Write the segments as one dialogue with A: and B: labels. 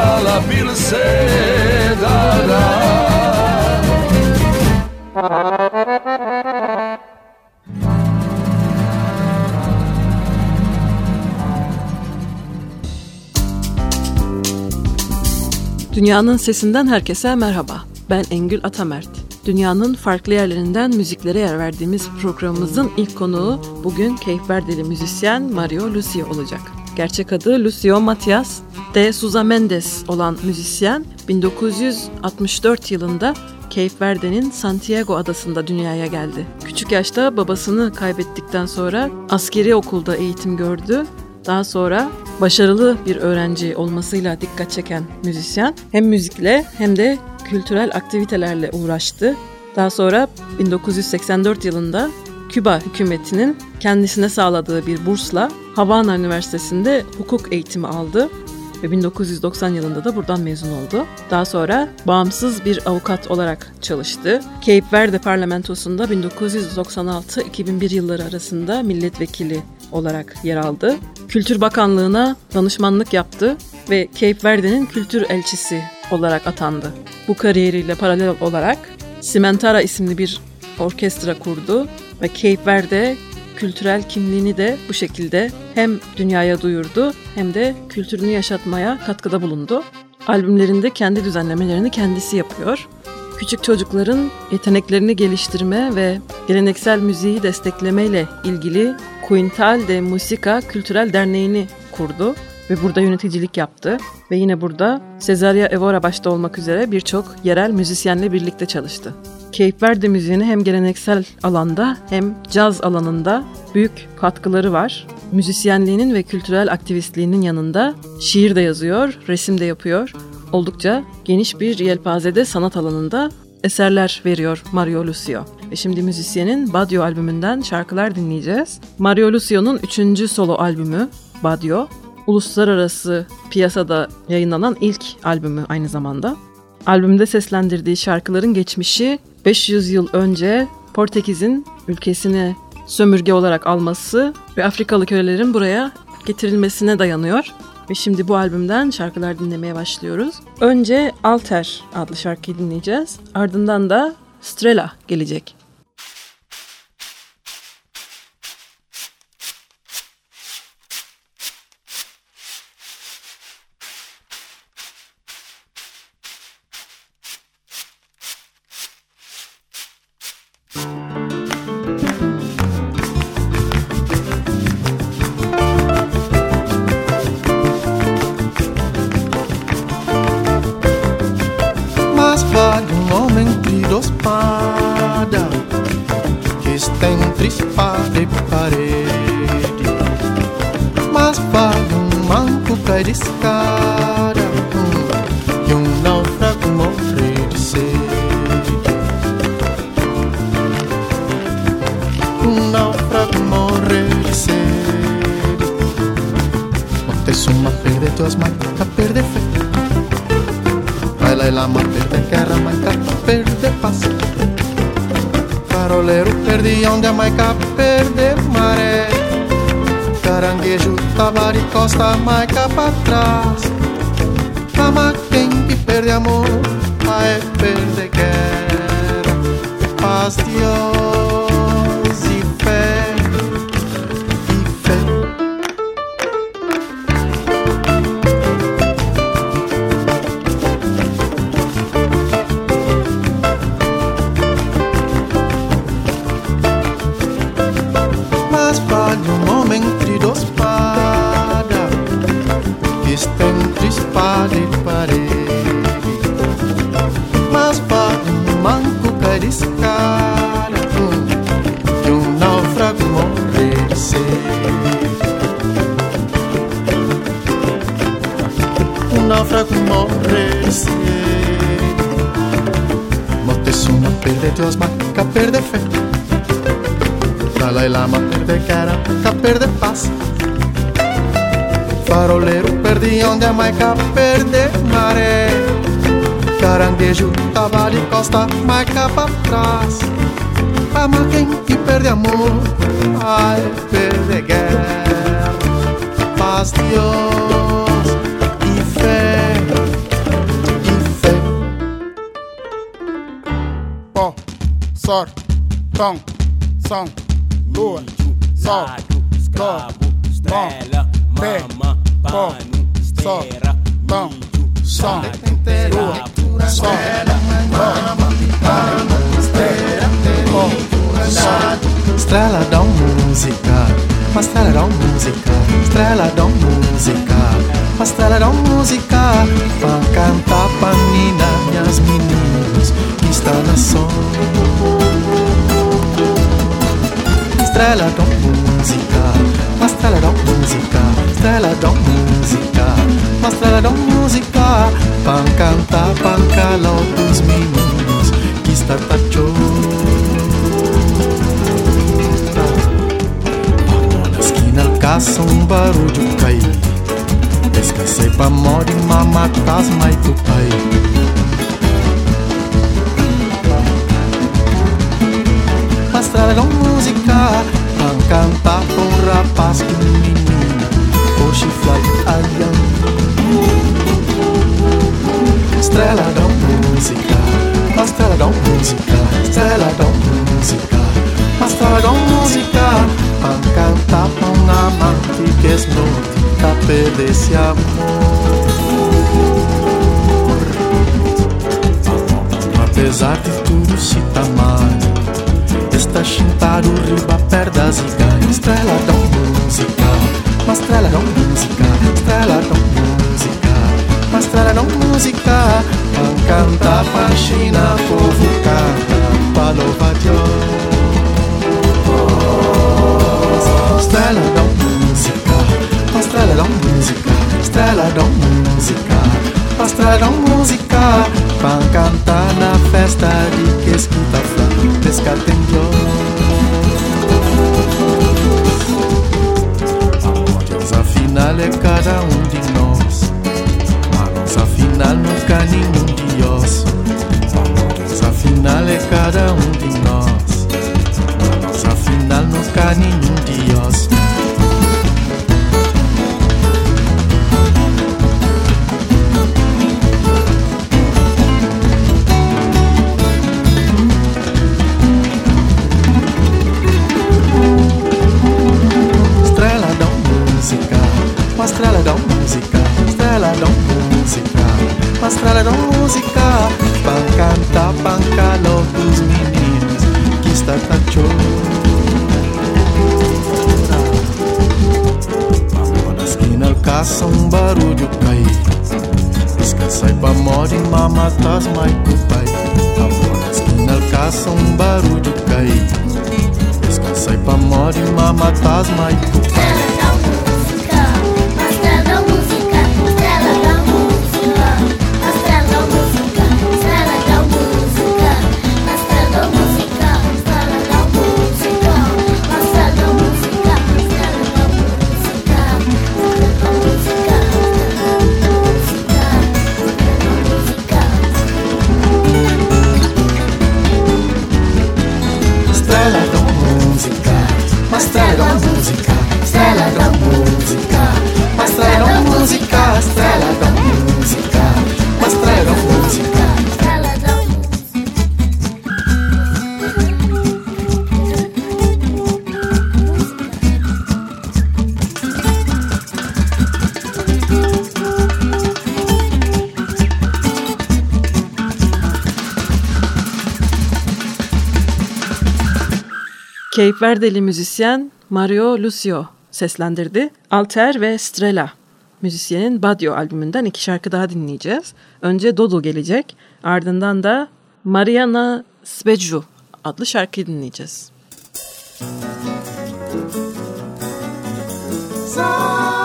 A: poljubiti dala, bil se dala
B: Dünyanın Sesinden herkese merhaba. Ben Engül Atamert. Dünyanın farklı yerlerinden müziklere yer verdiğimiz programımızın ilk konuğu bugün Keyfberdeli müzisyen Mario Lucio olacak. Gerçek adı Lucio Matias de Souza Mendes olan müzisyen 1964 yılında Cape Verde'nin Santiago adasında dünyaya geldi. Küçük yaşta babasını kaybettikten sonra askeri okulda eğitim gördü daha sonra başarılı bir öğrenci olmasıyla dikkat çeken müzisyen hem müzikle hem de kültürel aktivitelerle uğraştı. Daha sonra 1984 yılında Küba hükümetinin kendisine sağladığı bir bursla Havana Üniversitesi'nde hukuk eğitimi aldı ve 1990 yılında da buradan mezun oldu. Daha sonra bağımsız bir avukat olarak çalıştı. Cape Verde parlamentosunda 1996-2001 yılları arasında milletvekili olarak yer aldı. Kültür Bakanlığı'na danışmanlık yaptı ve Cape Verde'nin kültür elçisi olarak atandı. Bu kariyeriyle paralel olarak Simentara isimli bir orkestra kurdu ve Cape Verde kültürel kimliğini de bu şekilde hem dünyaya duyurdu hem de kültürünü yaşatmaya katkıda bulundu. Albümlerinde kendi düzenlemelerini kendisi yapıyor. Küçük çocukların yeteneklerini geliştirme ve geleneksel müziği desteklemeyle ilgili Quintal de Musica Kültürel Derneği'ni kurdu ve burada yöneticilik yaptı. Ve yine burada Cesaria Evora başta olmak üzere birçok yerel müzisyenle birlikte çalıştı. Cape Verde müziğine hem geleneksel alanda hem caz alanında büyük katkıları var. Müzisyenliğinin ve kültürel aktivistliğinin yanında şiir de yazıyor, resim de yapıyor. Oldukça geniş bir yelpazede sanat alanında eserler veriyor Mario Lucio. Ve şimdi müzisyenin Badio albümünden şarkılar dinleyeceğiz. Mario Lucio'nun üçüncü solo albümü Badio, uluslararası piyasada yayınlanan ilk albümü aynı zamanda. Albümde seslendirdiği şarkıların geçmişi 500 yıl önce Portekiz'in ülkesini sömürge olarak alması ve Afrikalı kölelerin buraya getirilmesine dayanıyor. Ve şimdi bu albümden şarkılar dinlemeye başlıyoruz. Önce Alter adlı şarkıyı dinleyeceğiz. Ardından da Strela gelecek.
C: momentos para que está entre espada e parede. Mas para um manco pra escada hum, e um náufrago morrer de sede. Um náufrago morrer de sede. Montezuma perdeu tuas mãos, la más verde que Jamaica verde pasa. Farolero perdião de Jamaica verde maré. Caranguejo, tabaricosta, Jamaica para trás. Ama quem que perde amor, mas perde guerra, e pasión. perder fé. Dalai Lama perder Caranca, perde paz. Faroleiro onde a marca perder maré. Caranguejo tava de costa, marca pra trás. Ama quem que perde amor, ai, perder guerra. Paz de
D: ouro. Sol, tom, som, lua, sol, dó, bom, pé, pó, sol, tom, som, lua, sol,
C: Estrela da música, uma estrela da música, estrela da música, uma estrela da música, pra cantar pra minhas meninas que está na sol. Estrela da música, uma estrela da música, estrela da música, uma estrela da música, pra cantar pra calar dos meninos que está tachou. Na esquina caça um barulho cair Descansei pra morte, mamatas, mai tu pai Mostraram música Pra cantar com um rapaz com menina Hoje fly aliando Estrela da música Estrela da música Estrela da música Estrela da música Pra cantar pra um amante que Pra perder esse amor. Apesar de tudo se tá mal Está chintado riba perdas e ganha. Estrela da música Uma estrela da música. Estrela da música Uma estrela da música. Pra China Povo canta Pra louvar Deus. Estrela da música Uma estrela da música. Estrela da música Uma estrela da música. Pra cantar na festa descarten nós. A nossa final é cada um de nós. A nossa nunca nenhum de nós. A é cada um de nós. A nunca nenhum de nós.
E: past us
B: Cape Verdeli müzisyen Mario Lucio seslendirdi. Alter ve Strela müzisyenin Badio albümünden iki şarkı daha dinleyeceğiz. Önce Dodo gelecek ardından da Mariana Sveju adlı şarkıyı dinleyeceğiz.
C: comprar,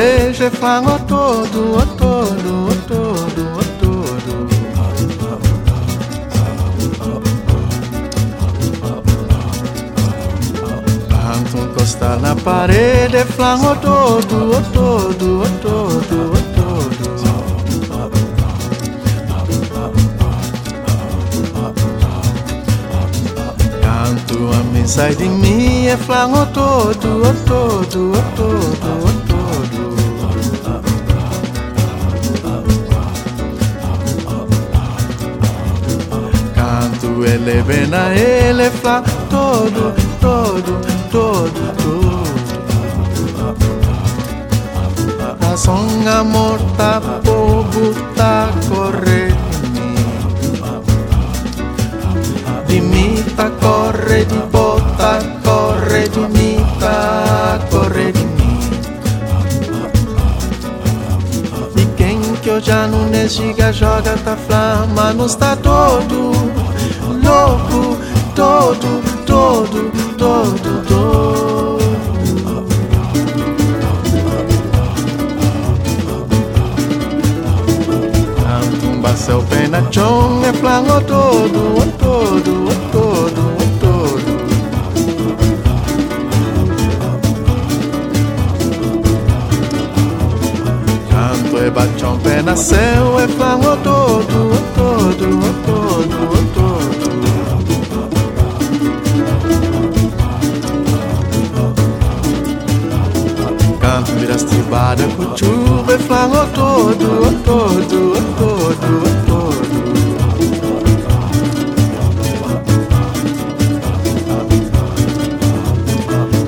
C: beijo e fala todo, o todo, o todo, o todo. Tanto encostar na parede e fala todo, o todo, o todo, o todo. Canto a mensagem de mim e fala todo, o todo, o todo, o todo. todo ele bena ele fla todo todo todo todo. A songa morta povo tá correndo dimita corre de bota corre dimita tá corre di E quem que eu já não nesiga joga tá flama, não está todo louco todo todo todo todo Tumba seu pé na chão é flango todo, todo, todo. Canto e bachão pé na céu é flango todo, todo, todo. Baracuchuva e flanou todo, todo, todo, todo.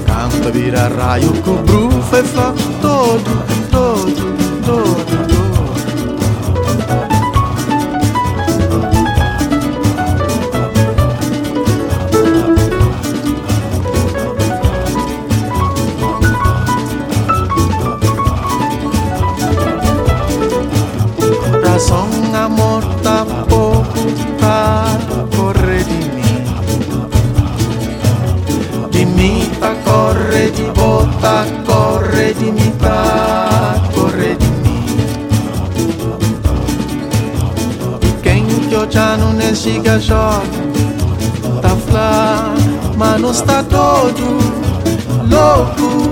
C: Canta, vira raio, cubrufa e flango todo, todo, todo. Nesiga joga, tá flá, mas não está todo louco,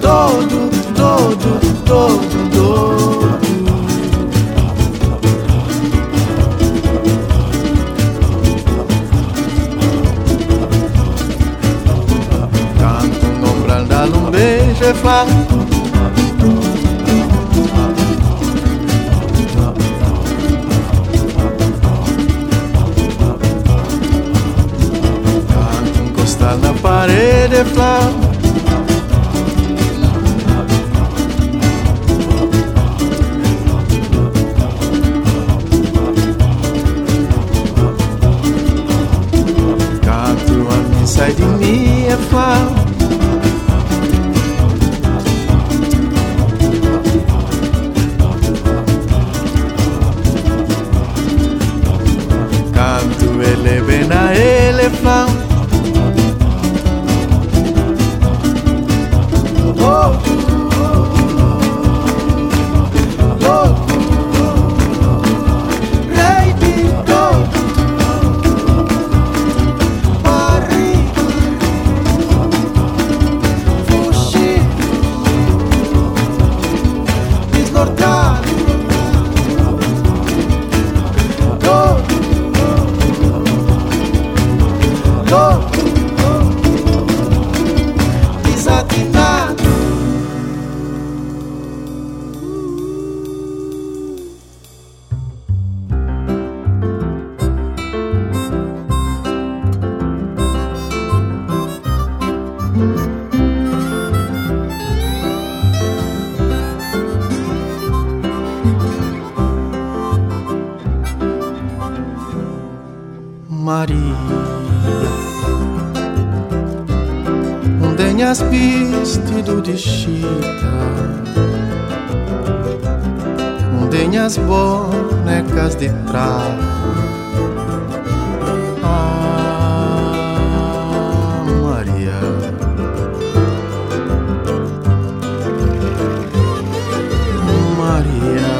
C: todo, todo, todo, todo. Canto ombral, dá-lhe um beijo e fala parade flower vestido de chita um as bonecas de prata, Ah, Maria. Maria.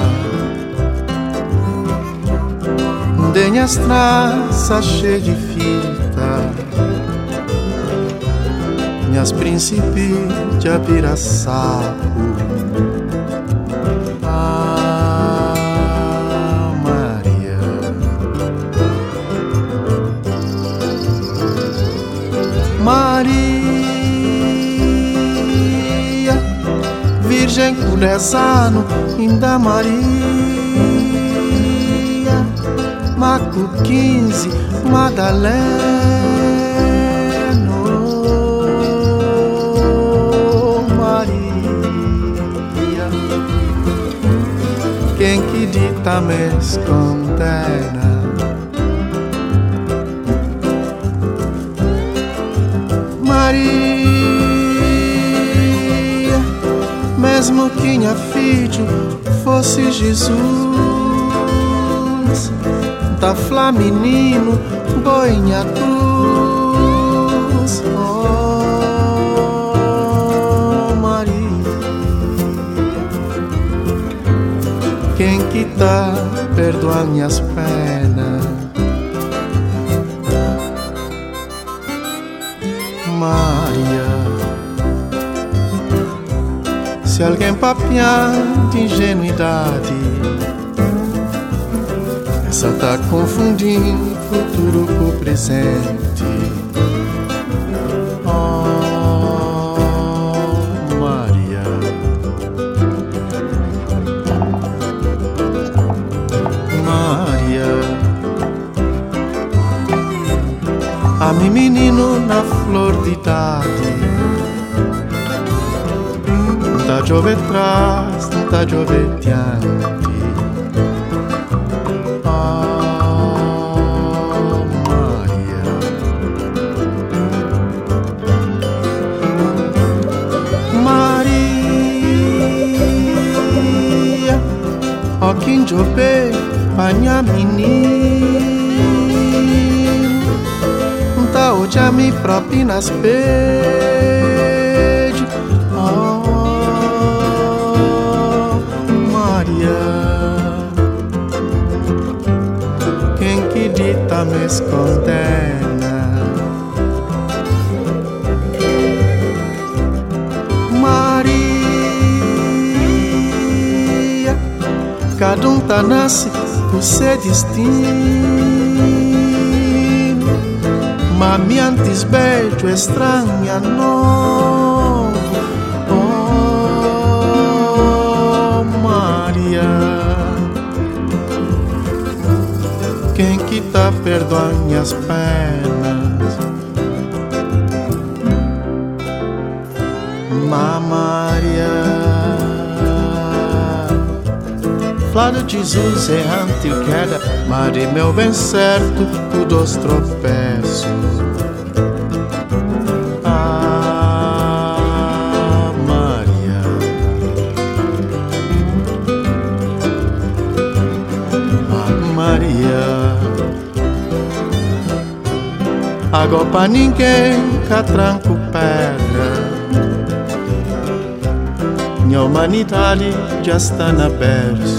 C: Mudem as traças cheias de Minhas príncipes de abiraçapo Ah, Maria. Maria Virgem Culesano, ainda Maria Maco 15, Madalena bendita me condena. Maria, mesmo que minha filho fosse Jesus, da Flaminino, boinha tu. Tá perdoa minhas penas. Maria Se alguém papiar de ingenuidade Essa tá confundindo futuro com presente Menino na flor de idade Da giove traz, tanta giove diante Okinjope, panha menina deixa-me propinas pede. Oh, Maria, quem que dita me esconde? cada um tá nasce por ser distinto destino Mami antes beijo estranha novo Oh Maria. Quem que tá perdoando minhas penas? Ma Maria. Flávio Jesus errante o queda Mari meu bem certo tudo os tropeços pra ninguém, catranco pedra minha humanidade já está na berço.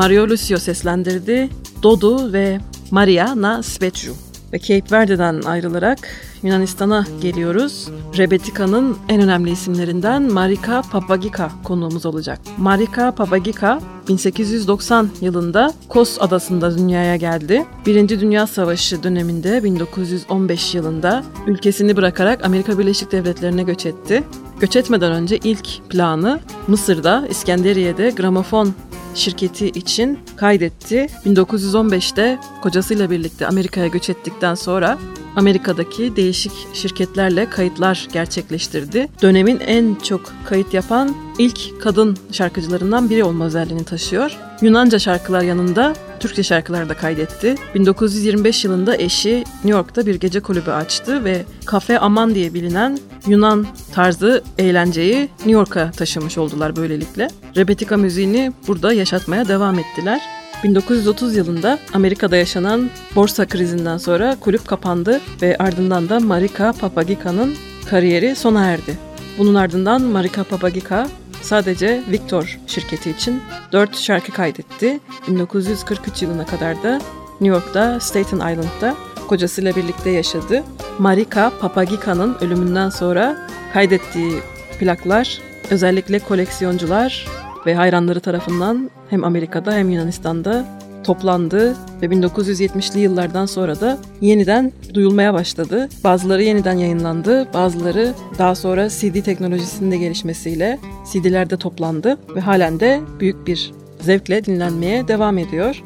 B: Mario Lucio seslendirdi. Dodu ve Maria na Svetju. Ve Cape Verde'den ayrılarak Yunanistan'a geliyoruz. Rebetika'nın en önemli isimlerinden Marika Papagika konuğumuz olacak. Marika Papagika 1890 yılında Kos adasında dünyaya geldi. Birinci Dünya Savaşı döneminde 1915 yılında ülkesini bırakarak Amerika Birleşik Devletleri'ne göç etti. Göç etmeden önce ilk planı Mısır'da İskenderiye'de gramofon şirketi için kaydetti. 1915'te kocasıyla birlikte Amerika'ya göç ettikten sonra Amerika'daki değişik şirketlerle kayıtlar gerçekleştirdi. Dönemin en çok kayıt yapan ilk kadın şarkıcılarından biri olma özelliğini taşıyor. Yunanca şarkılar yanında Türkçe şarkılar da kaydetti. 1925 yılında eşi New York'ta bir gece kulübü açtı ve Cafe Aman diye bilinen Yunan tarzı eğlenceyi New York'a taşımış oldular böylelikle. Rebetika müziğini burada yaşatmaya devam ettiler. 1930 yılında Amerika'da yaşanan borsa krizinden sonra kulüp kapandı ve ardından da Marika Papagika'nın kariyeri sona erdi. Bunun ardından Marika Papagika sadece Victor şirketi için 4 şarkı kaydetti. 1943 yılına kadar da New York'ta Staten Island'da kocasıyla birlikte yaşadı. Marika Papagika'nın ölümünden sonra kaydettiği plaklar özellikle koleksiyoncular ve hayranları tarafından hem Amerika'da hem Yunanistan'da toplandı ve 1970'li yıllardan sonra da yeniden duyulmaya başladı. Bazıları yeniden yayınlandı, bazıları daha sonra CD teknolojisinin de gelişmesiyle CD'lerde toplandı ve halen de büyük bir zevkle dinlenmeye devam ediyor.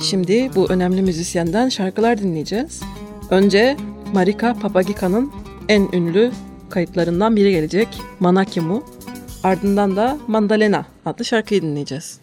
B: Şimdi bu önemli müzisyenden şarkılar dinleyeceğiz. Önce Marika Papagika'nın en ünlü kayıtlarından biri gelecek. Manakimu. Ardından da Mandalena adlı şarkıyı dinleyeceğiz.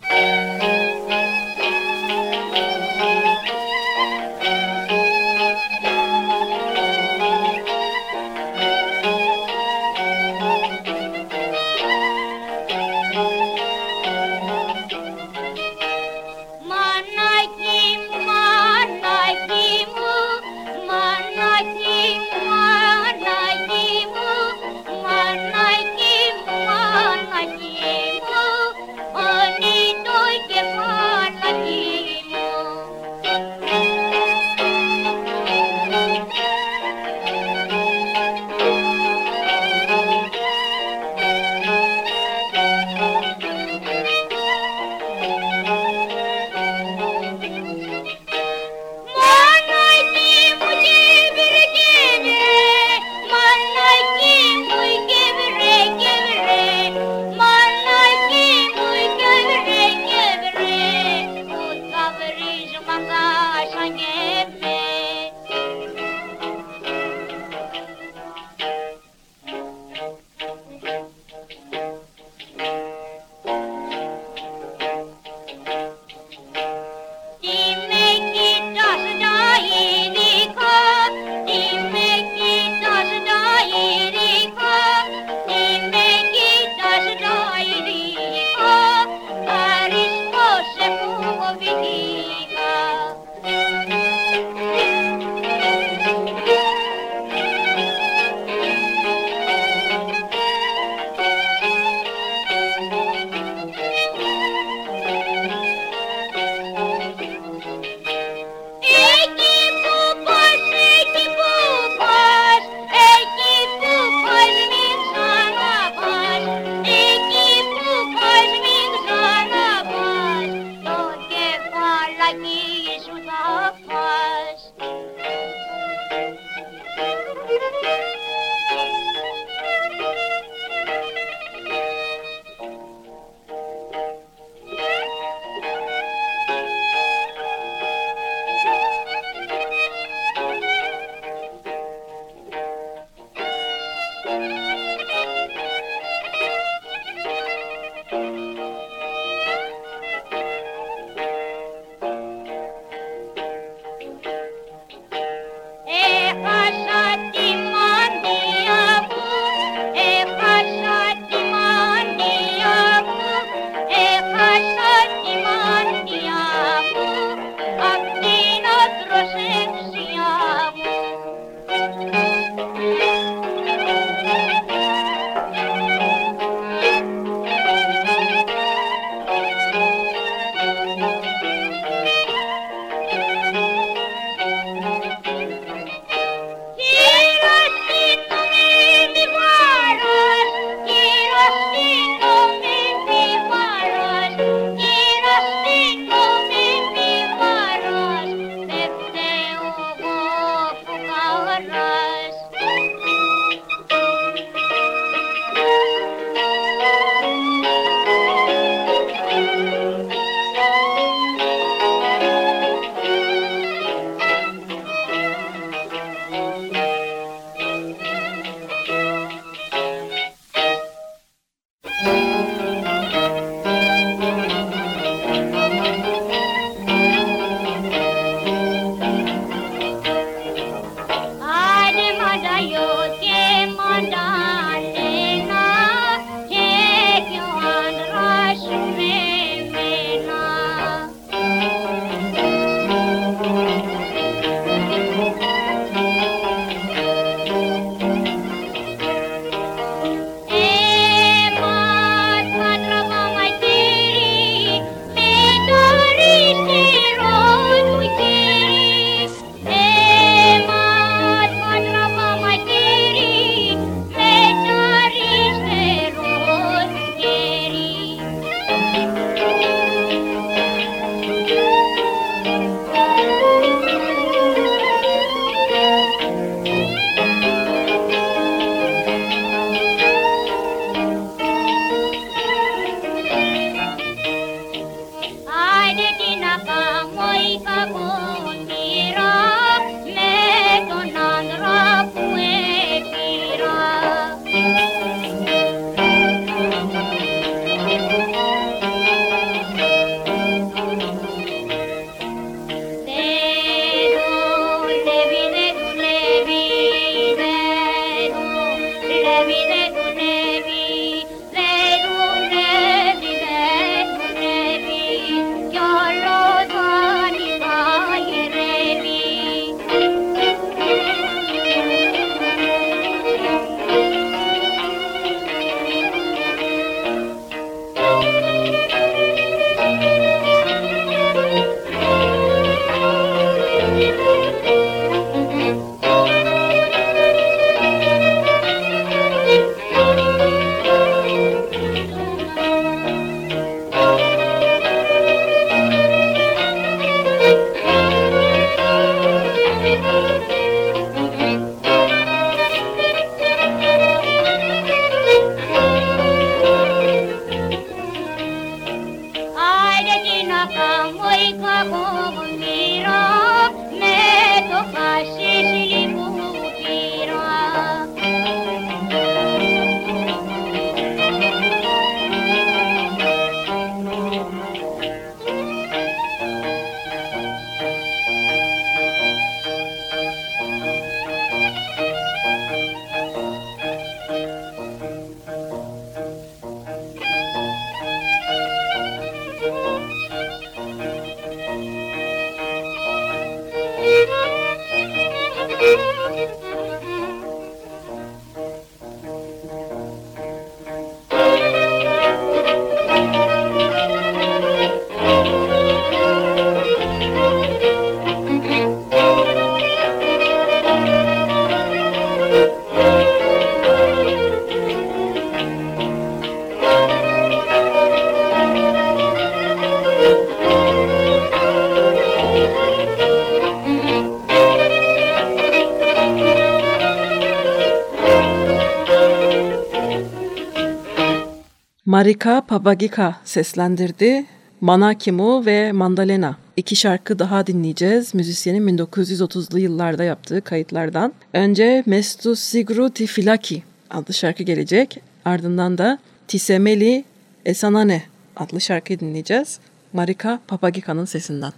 B: Marika Papagika seslendirdi. Manakimu ve Mandalena. İki şarkı daha dinleyeceğiz. Müzisyenin 1930'lu yıllarda yaptığı kayıtlardan. Önce Mestu Sigru Tifilaki adlı şarkı gelecek. Ardından da Tisemeli Esanane adlı şarkıyı dinleyeceğiz. Marika Papagika'nın sesinden.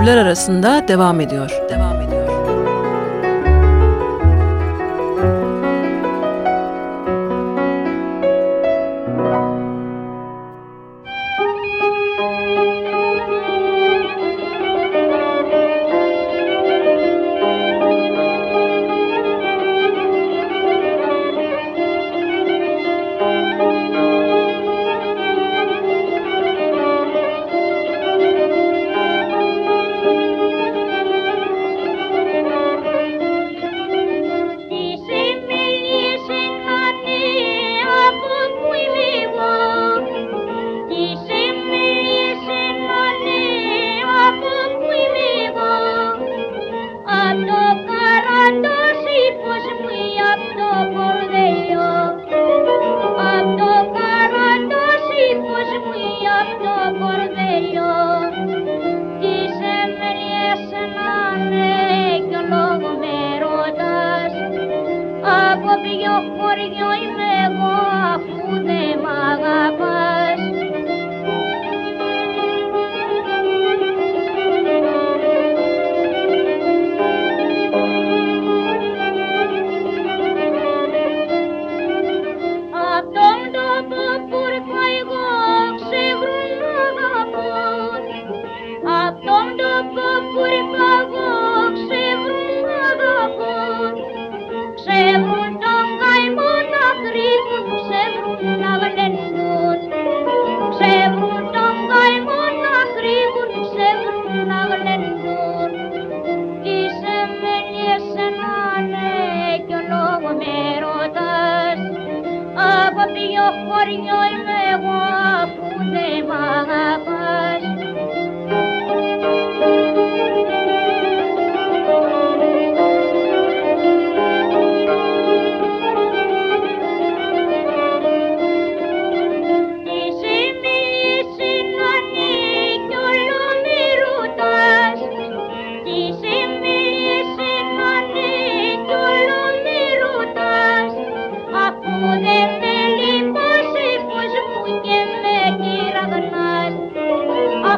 F: Türler arasında devam ediyor. Devam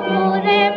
F: amore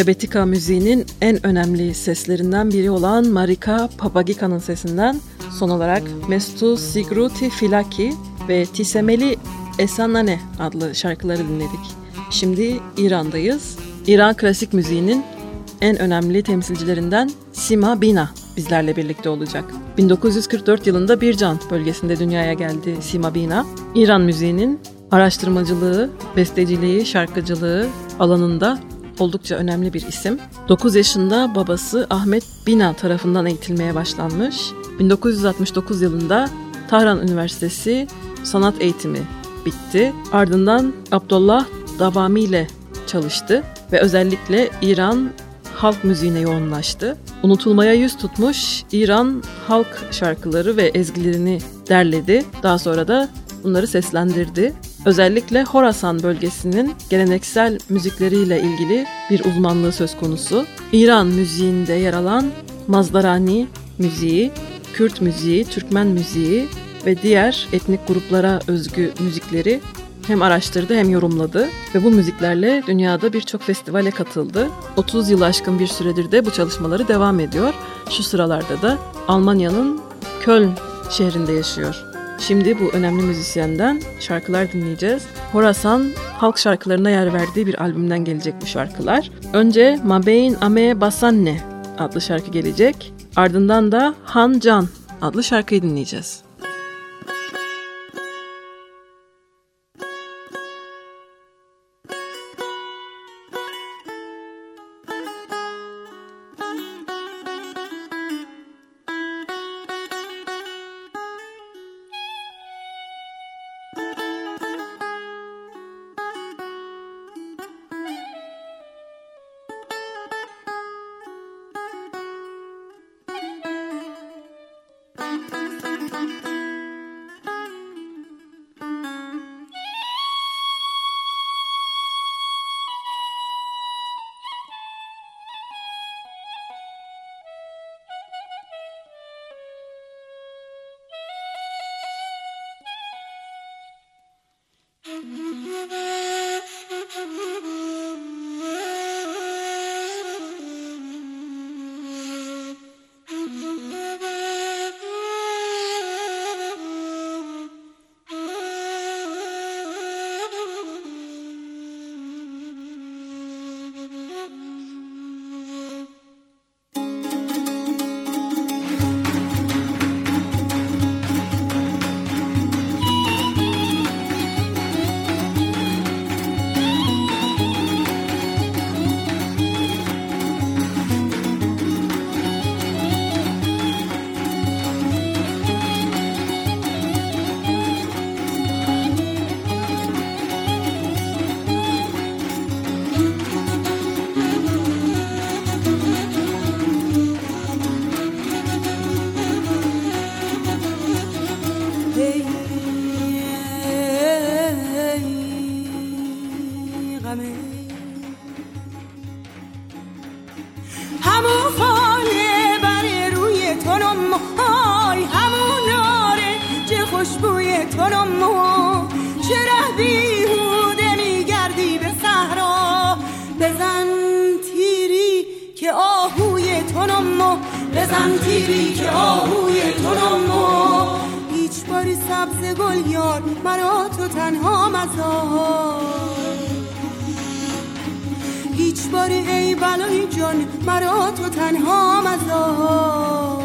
F: Rebetika müziğinin en önemli seslerinden biri olan Marika Papagika'nın sesinden son olarak Mestu Sigruti Filaki ve Tisemeli Esanane adlı şarkıları dinledik. Şimdi İran'dayız. İran klasik müziğinin en önemli temsilcilerinden Sima Bina bizlerle birlikte olacak. 1944 yılında Bircan bölgesinde dünyaya geldi Sima Bina. İran müziğinin araştırmacılığı, besteciliği, şarkıcılığı alanında oldukça önemli bir isim. 9 yaşında babası Ahmet Bina tarafından eğitilmeye başlanmış. 1969 yılında Tahran Üniversitesi sanat eğitimi bitti. Ardından Abdullah Davami ile çalıştı ve özellikle İran halk müziğine yoğunlaştı. Unutulmaya yüz tutmuş İran halk şarkıları ve ezgilerini derledi. Daha sonra da bunları seslendirdi.
B: Özellikle Horasan bölgesinin geleneksel müzikleriyle ilgili bir uzmanlığı söz konusu. İran müziğinde yer alan Mazdarani müziği, Kürt müziği, Türkmen müziği ve diğer etnik gruplara özgü müzikleri hem araştırdı hem yorumladı ve bu müziklerle dünyada birçok festivale katıldı. 30 yıl aşkın bir süredir de bu çalışmaları devam ediyor. Şu sıralarda da Almanya'nın Köln şehrinde yaşıyor. Şimdi bu önemli müzisyenden şarkılar dinleyeceğiz. Horasan halk şarkılarına yer verdiği bir albümden gelecek bu şarkılar. Önce Mabeyn Ame Basanne adlı şarkı gelecek. Ardından da Han Can adlı şarkıyı dinleyeceğiz.
G: تنها مزار هیچ باری ای بلای جان مرا تو تنها مزار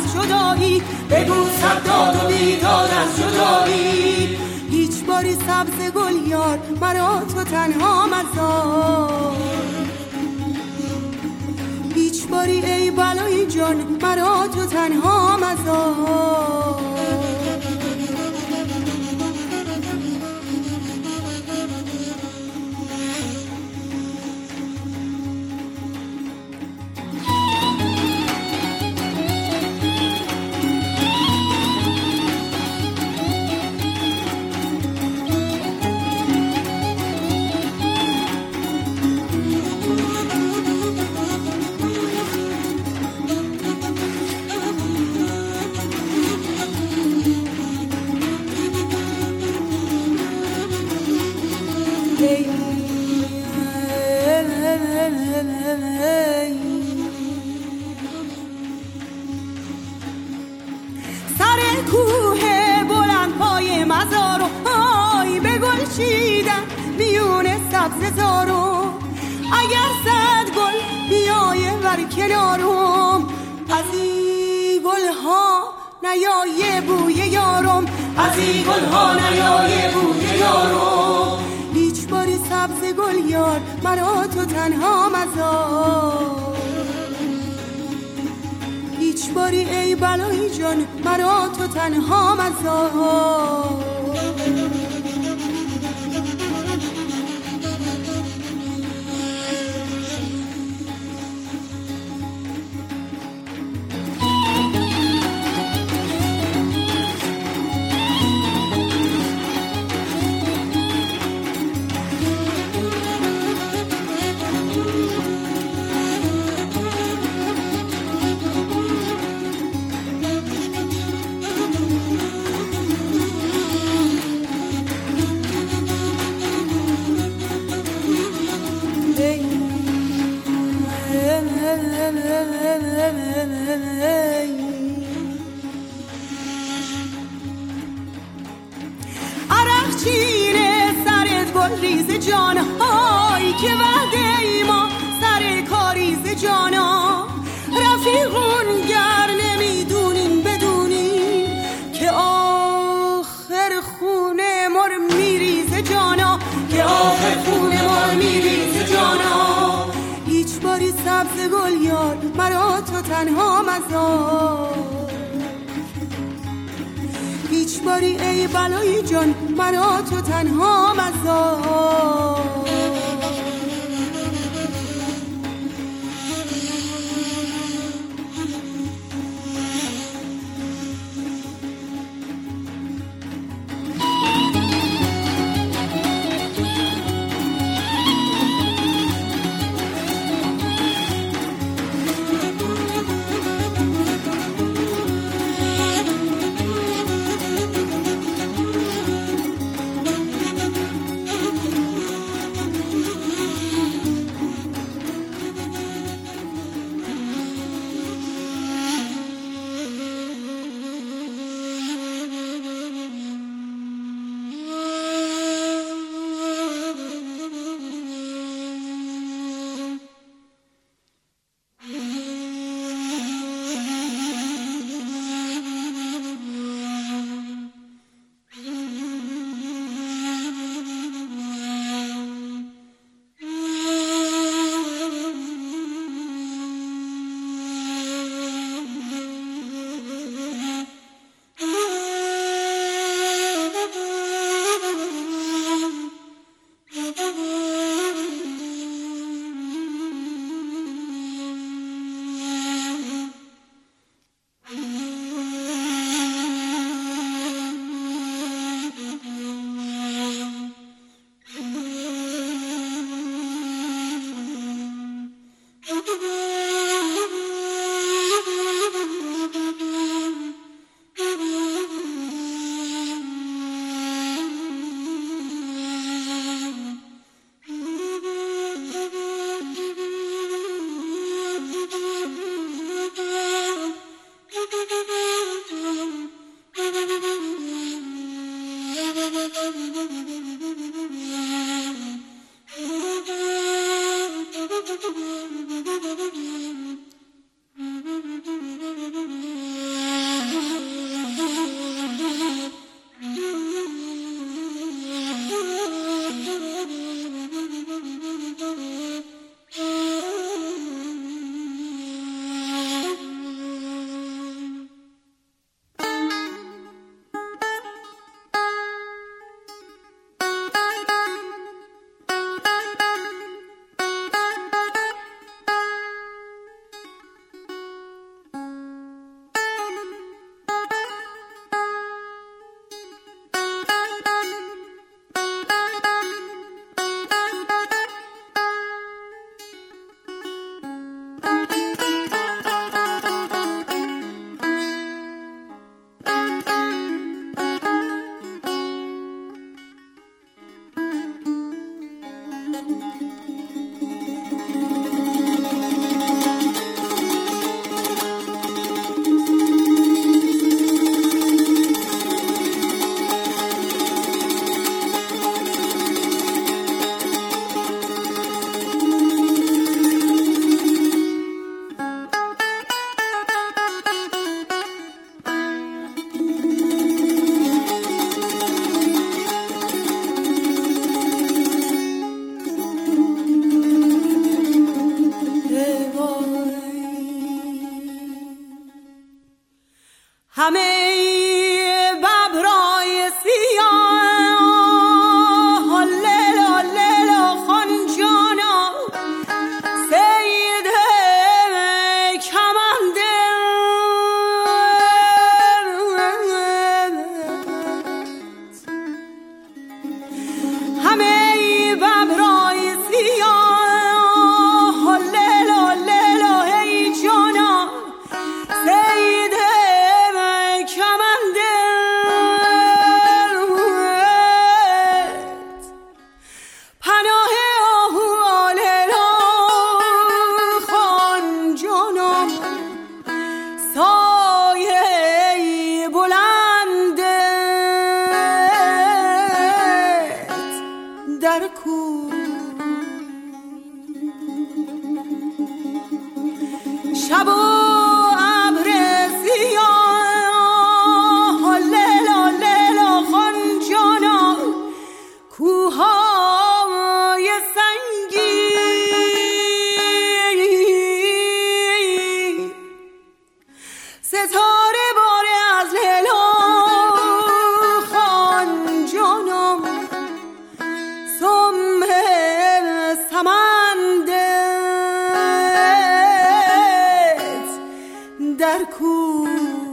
G: از جدایی. بگو صداد و بیداد از جدایی. هیچ باری سبز گل یار مرا تو تنها مزار. هیچ باری ای بلای جان مرا تو تنها مزار. گل یار مرا تو تنها مزار. هیچ باری ای بلای جان مرا تو تنها مزار. تركوب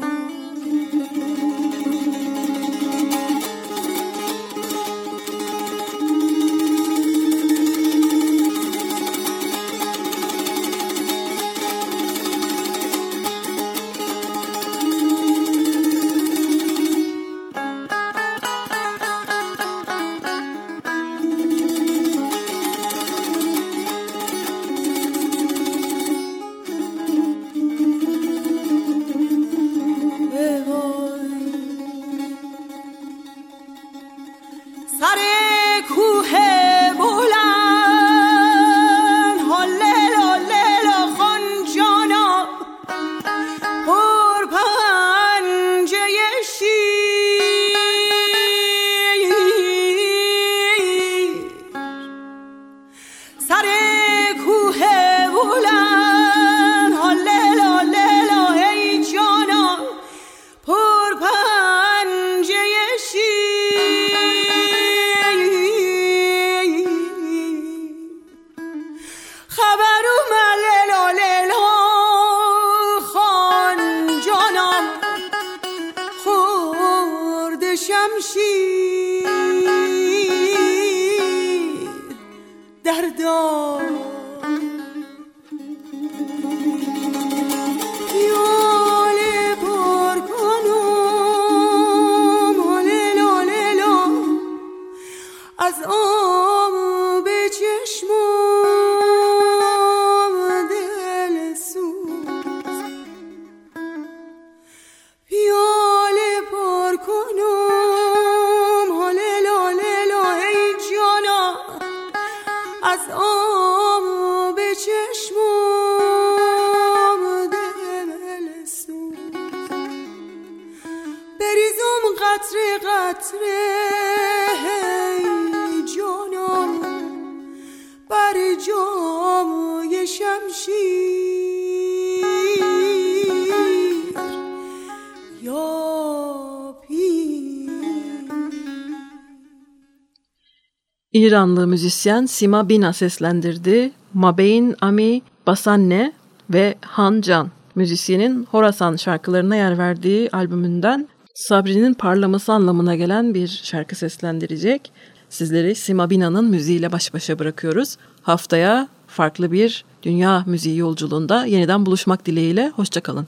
G: İranlı müzisyen Sima Bina seslendirdi. Mabeyn Ami Basanne ve Han Can müzisyenin Horasan şarkılarına yer verdiği albümünden Sabri'nin parlaması anlamına gelen bir şarkı seslendirecek. Sizleri Sima Bina'nın müziğiyle baş başa bırakıyoruz. Haftaya farklı bir dünya müziği yolculuğunda yeniden buluşmak dileğiyle. Hoşçakalın.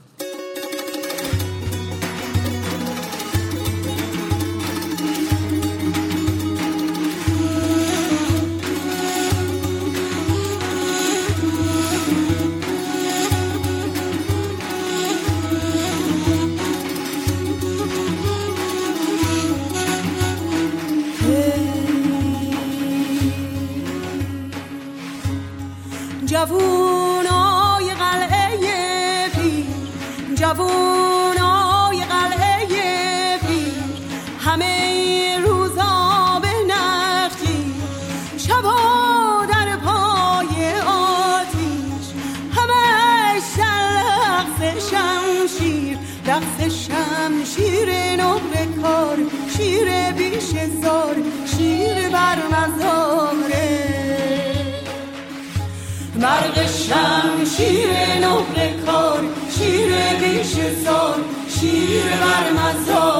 G: برق شمشیر نقره کار شیر بیش سار شیر برمزار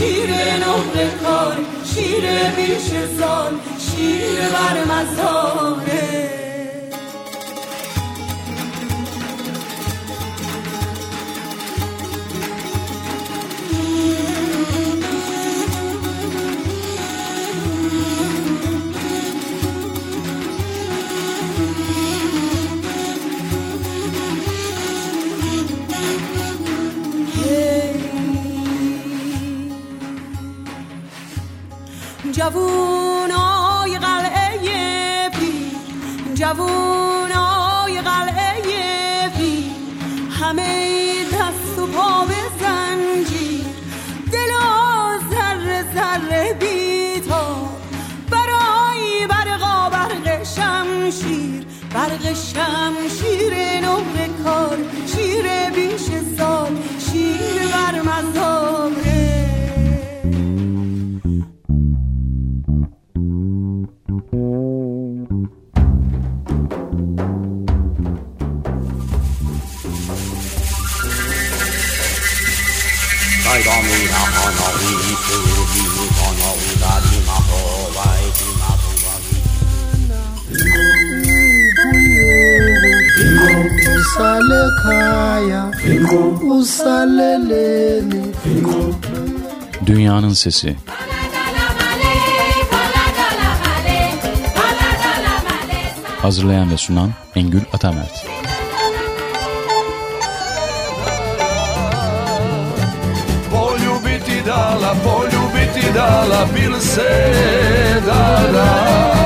G: شیر نه کار شیر بیش زان شیر
C: برمزار
H: Kayan Sesi. Hazırlayan ve sunan Engül Atamert.
A: Poljubiti dala, poljubiti dala, bil se dala